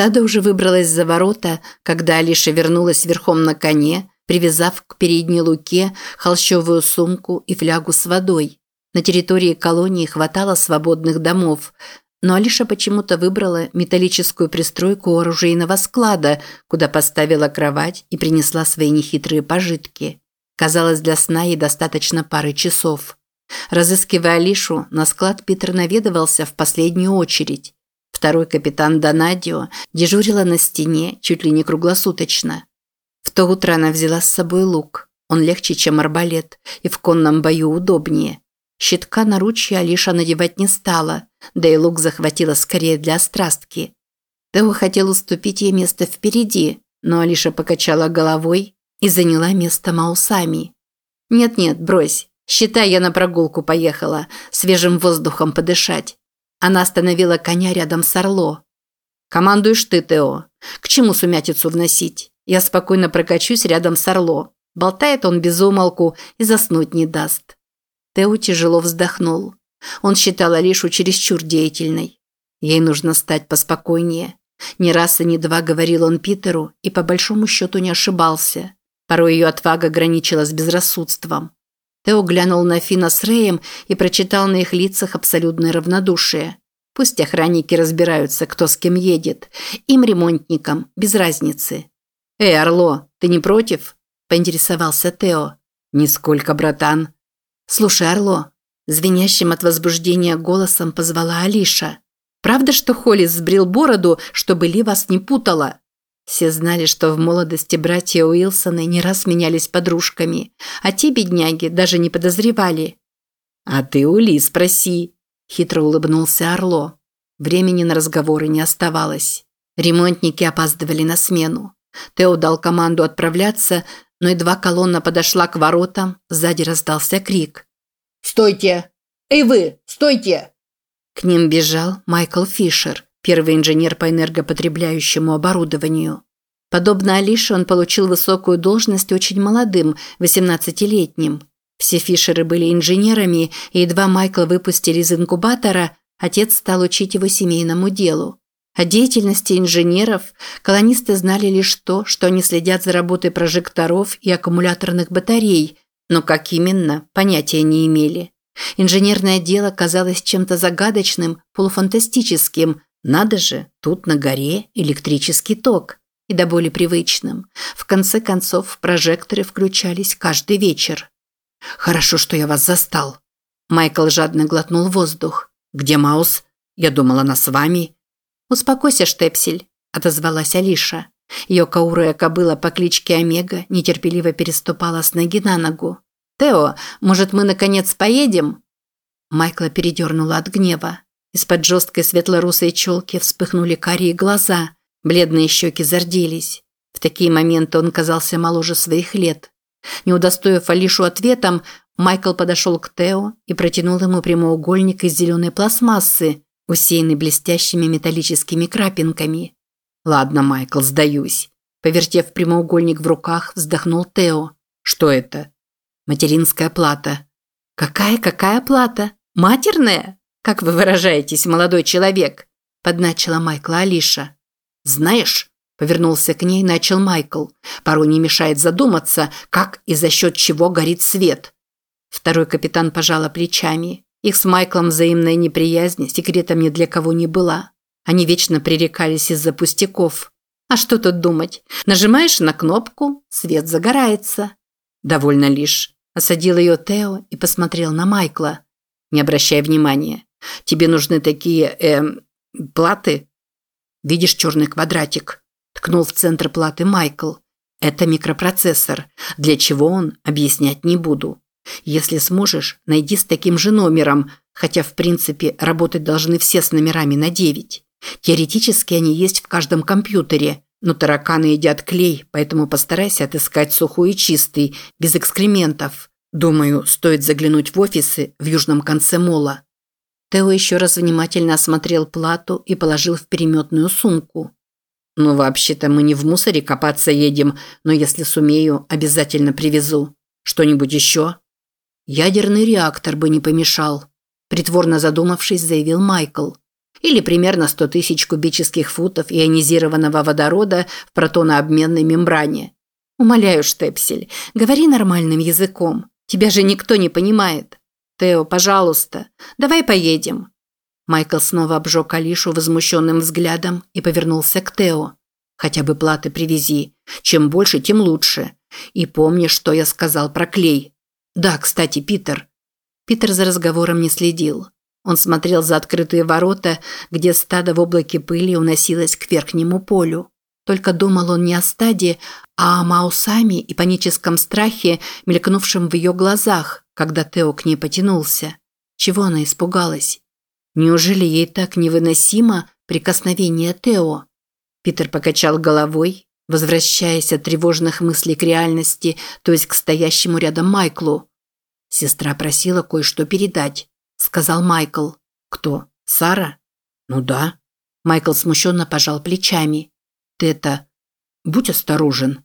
Стадо уже выбралось за ворота, когда Алиша вернулась верхом на коне, привязав к передней луке холщовую сумку и флягу с водой. На территории колонии хватало свободных домов, но Алиша почему-то выбрала металлическую пристройку оружейного склада, куда поставила кровать и принесла свои нехитрые пожитки. Казалось, для сна ей достаточно пары часов. Разыскивая Алишу, на склад Питер наведывался в последнюю очередь. Второй капитан Донадио дежурила на стене чуть ли не круглосуточно. В то утро она взяла с собой лук. Он легче, чем арбалет, и в конном бою удобнее. Щитка на ручье Алиша надевать не стала, да и лук захватила скорее для острастки. Тео хотел уступить ей место впереди, но Алиша покачала головой и заняла место Маусами. «Нет-нет, брось. Считай, я на прогулку поехала, свежим воздухом подышать. Она остановила коня рядом с Орло. «Командуешь ты, Тео. К чему сумятицу вносить? Я спокойно прокачусь рядом с Орло. Болтает он без умолку и заснуть не даст». Тео тяжело вздохнул. Он считал Алишу чересчур деятельной. Ей нужно стать поспокойнее. Ни раз и ни два говорил он Питеру и по большому счету не ошибался. Порой ее отвага граничила с безрассудством. Тео глянул на Фина с Рэем и прочитал на их лицах абсолютное равнодушие. Пусть охранники разбираются, кто с кем едет. Им, ремонтникам, без разницы. «Эй, Орло, ты не против?» – поинтересовался Тео. «Нисколько, братан». «Слушай, Орло», – звенящим от возбуждения голосом позвала Алиша. «Правда, что Холлис сбрил бороду, чтобы Ли вас не путала?» Все знали, что в молодости братья Уилсоны не раз менялись подружками, а те бедняги даже не подозревали. «А ты у Ли спроси», – хитро улыбнулся Орло. Времени на разговоры не оставалось. Ремонтники опаздывали на смену. Тео дал команду отправляться, но едва колонна подошла к воротам, сзади раздался крик. «Стойте! Эй вы, стойте!» К ним бежал Майкл Фишер, первый инженер по энергопотребляющему оборудованию. Подобно Алише, он получил высокую должность очень молодым, 18-летним. Все Фишеры были инженерами, и едва Майкла выпустили из инкубатора, отец стал учить его семейному делу. О деятельности инженеров колонисты знали лишь то, что они следят за работой прожекторов и аккумуляторных батарей, но как именно, понятия не имели. Инженерное дело казалось чем-то загадочным, полуфантастическим, надо же, тут на горе электрический ток. И до боли привычным. В конце концов, прожекторы включались каждый вечер. «Хорошо, что я вас застал». Майкл жадно глотнул воздух. «Где Маус? Я думала, она с вами». «Успокойся, Штепсель», – отозвалась Алиша. Ее каурая кобыла по кличке Омега нетерпеливо переступала с ноги на ногу. «Тео, может, мы, наконец, поедем?» Майкла передернула от гнева. Из-под жесткой светло-русой челки вспыхнули карие глаза, бледные щеки зарделись. В такие моменты он казался моложе своих лет. Не удостоив Алишу ответом, Майкл подошел к Тео и протянул ему прямоугольник из зеленой пластмассы, усеянный блестящими металлическими крапинками. «Ладно, Майкл, сдаюсь». Повертев прямоугольник в руках, вздохнул Тео. «Что это?» «Материнская плата». «Какая-какая плата? Матерная?» «Как вы выражаетесь, молодой человек?» – подначила Майкла Алиша. «Знаешь», – повернулся к ней, начал Майкл, «порой не мешает задуматься, как и за счет чего горит свет». Второй капитан пожала плечами. Их с Майклом взаимная неприязнь секретом ни для кого не была. Они вечно пререкались из-за пустяков. А что тут думать? Нажимаешь на кнопку, свет загорается. Довольно лишь. Осадил ее Тео и посмотрел на Майкла. Не обращай внимания. Тебе нужны такие, эм, платы? Видишь черный квадратик? Ткнул в центр платы Майкл. Это микропроцессор. Для чего он, объяснять не буду. Если сможешь, найди с таким же номером, хотя в принципе работать должны все с номерами на 9. Теоретически они есть в каждом компьютере, но тараканы едят клей, поэтому постарайся отыскать сухой и чистый, без экскрементов. Думаю, стоит заглянуть в офисы в южном конце мола. Тео еще раз внимательно осмотрел плату и положил в переметную сумку. «Ну, вообще-то мы не в мусоре копаться едем, но если сумею, обязательно привезу. Что-нибудь еще?» «Ядерный реактор бы не помешал», – притворно задумавшись, заявил Майкл. или примерно 100 тысяч кубических футов ионизированного водорода в протонообменной мембране. Умоляю, Штепсель, говори нормальным языком. Тебя же никто не понимает. Тео, пожалуйста, давай поедем. Майкл снова обжег Алишу возмущенным взглядом и повернулся к Тео. Хотя бы платы привези. Чем больше, тем лучше. И помни, что я сказал про клей. Да, кстати, Питер. Питер за разговором не следил. Он смотрел за открытые ворота, где стадо в облаке пыли уносилось к верхнему полю. Только думал он не о стаде, а о Маусами и паническом страхе, мелькнувшем в ее глазах, когда Тео к ней потянулся. Чего она испугалась? Неужели ей так невыносимо прикосновение Тео? Питер покачал головой, возвращаясь от тревожных мыслей к реальности, то есть к стоящему рядом Майклу. Сестра просила кое-что передать сказал Майкл. Кто? Сара? Ну да. Майкл смущенно пожал плечами. Ты это... Будь осторожен.